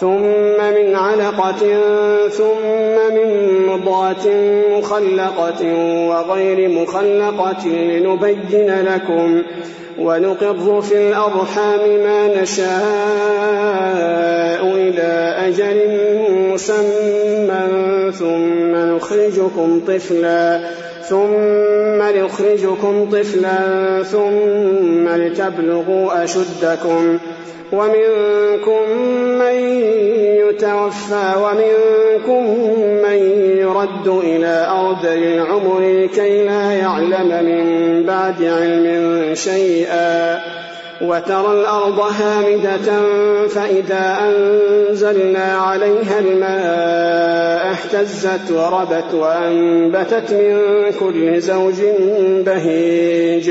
ثم من علقة ثم من مضغة مخلقة وغير مخلقة لنبين لكم ونقر في الأرحام ما نشاء إلى أجل مسمى ثم نخرجكم طفلا ثم نخرجكم طفلا ثم لتبلغوا أشدكم. ومنكم من يتوفى ومنكم من يرد إلى أرض العمر كي لا يعلم من بعد علم شيئا وترى الأرض هامدة فإذا أنزلنا عليها الماء اهتزت وربت وأنبتت من كل زوج بهيج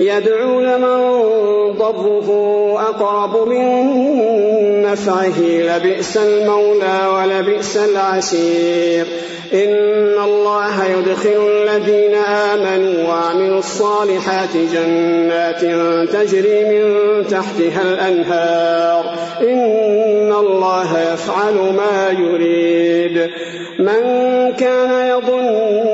يدعو لمن ضره أقرب من نفعه لبئس المولى ولبئس العشير. إن الله يدخل الذين آمنوا وعملوا الصالحات جنات تجري من تحتها الأنهار. إن الله يفعل ما يريد. من كان يظن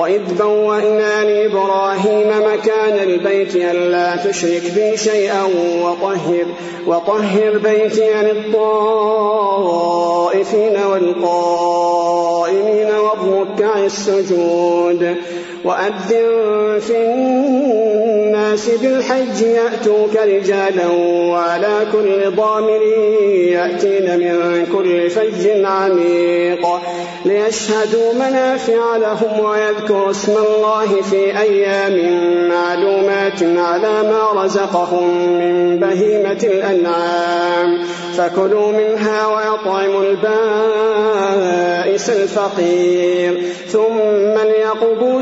وإذ بوأنا لإبراهيم مكان البيت ألا تشرك بي شيئا وطهر وطهر بيتي للطائفين والقائمين والركع السجود وأذن في الناس بالحج يأتوك رجالا وعلى كل ضامر يأتين من كل فج عميق ليشهدوا منافع لهم ويذكروا اسم الله في أيام معلومات على ما رزقهم من بهيمة الأنعام فكلوا منها ويطعموا البائس الفقير ثم ليقضوا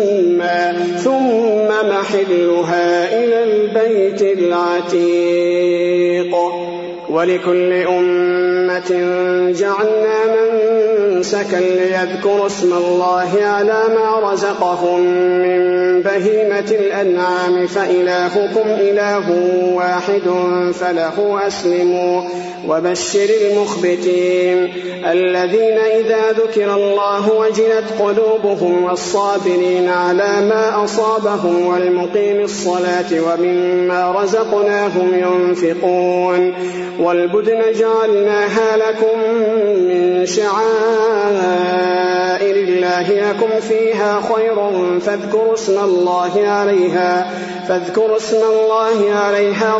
ثم محلها إلى البيت العتيق. ولكل أمة جعلنا منسكا ليذكروا اسم الله على ما رزقهم من بهيمة الأنعام فإلهكم إله واحد فله أسلموا. وبشر المخبتين الذين إذا ذكر الله وجلت قلوبهم والصابرين على ما أصابهم والمقيم الصلاة ومما رزقناهم ينفقون. والبدن جعلناها لكم من شعائر الله لكم فيها خير فاذكروا اسم الله عليها فاذكروا اسم الله عليها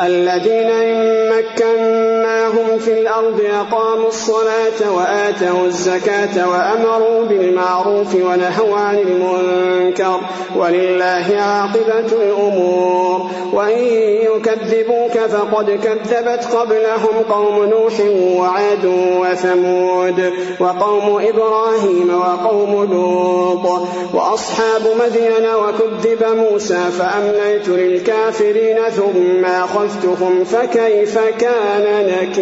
الذين إن مكناهم في الأرض أقاموا الصلاة وآتوا الزكاة وأمروا بالمعروف ونهوا عن المنكر ولله عاقبة الأمور. وإن يكذبوك فقد كذبت قبلهم قوم نوح وعاد وثمود وقوم إبراهيم وقوم لوط وأصحاب مدين وكذب موسى فأمليت للكافرين ثم أخذتهم فكيف كان نكير.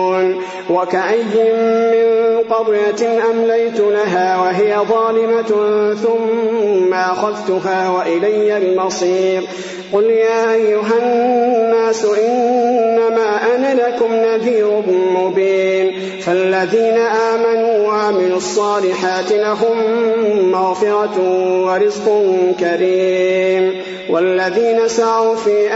وكأي من قرية أمليت لها وهي ظالمة ثم أخذتها وإلي المصير قل يا أيها الناس إنما أنا لكم نذير مبين فالذين آمنوا وعملوا الصالحات لهم مغفرة ورزق كريم والذين سعوا في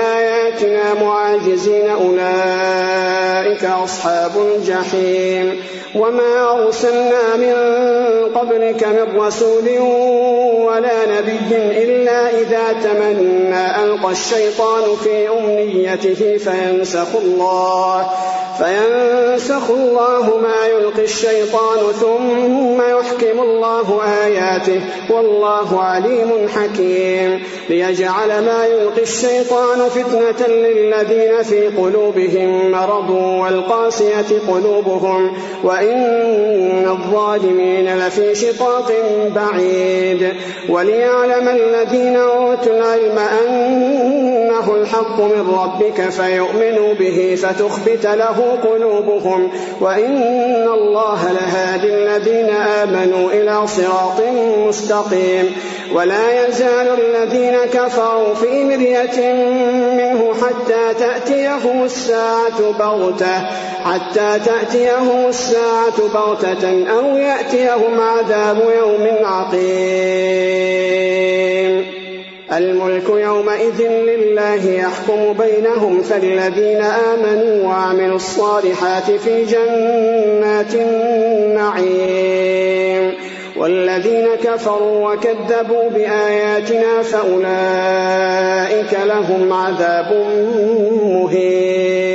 آياتنا معاجزين أولئك أصحاب الجحيم وما أرسلنا من قبلك من رسول ولا نبي إلا إذا تمنى ألقى الشيطان في أمنيته فينسخ الله فينسخ الله ما يلقي الشيطان ثم يحكم الله آياته والله عليم حكيم ليجعل ما يلقي الشيطان فتنة للذين في قلوبهم مرض والقاسية قلوبهم وإن الظالمين لفي شقاق بعيد وليعلم الذين أوتوا العلم أنه الحق من ربك فيؤمنوا به فتخبت له قلوبهم وإن الله لهادي الذين آمنوا إلى صراط مستقيم ولا يزال الذين كفروا في مرية منه حتى تأتيهم الساعة بغتة حتى تأتيهم الساعة بغتة أو يأتيهم عذاب يوم عقيم الملك يومئذ لله يحكم بينهم فالذين آمنوا وعملوا الصالحات في جنات النعيم والذين كفروا وكذبوا بآياتنا فأولئك لهم عذاب مهين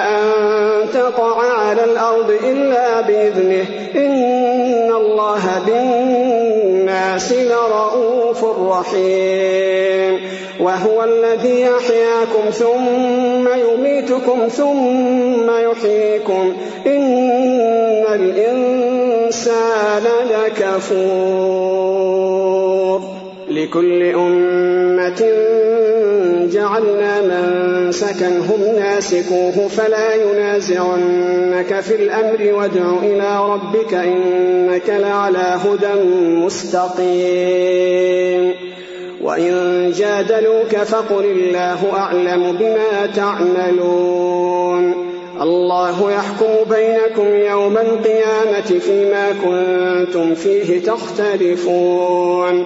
تقع على الأرض إلا بإذنه. إن الله بالناس لرؤوف رحيم. وهو الذي يحياكم ثم يميتكم ثم يحييكم. إن الإنسان لكفور. لكل أمة جعلنا من سكنهم ناسكوه فلا ينازعنك في الأمر وادع إلى ربك إنك لعلى هدى مستقيم وإن جادلوك فقل الله أعلم بما تعملون الله يحكم بينكم يوم القيامة فيما كنتم فيه تختلفون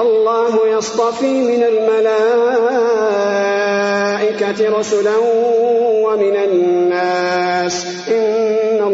الله يصطفي من الملائكة رسلا ومن الناس. إن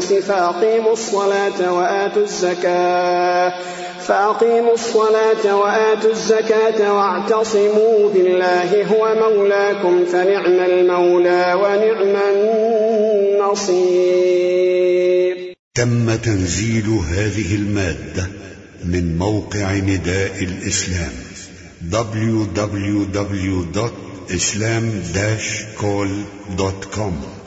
فأقيموا الصلاة وآتوا الزكاة. فأقيموا الصلاة وآتوا الزكاة واعتصموا بالله هو مولاكم فنعم المولى ونعم النصير. تم تنزيل هذه المادة من موقع نداء الإسلام www.islam-call.com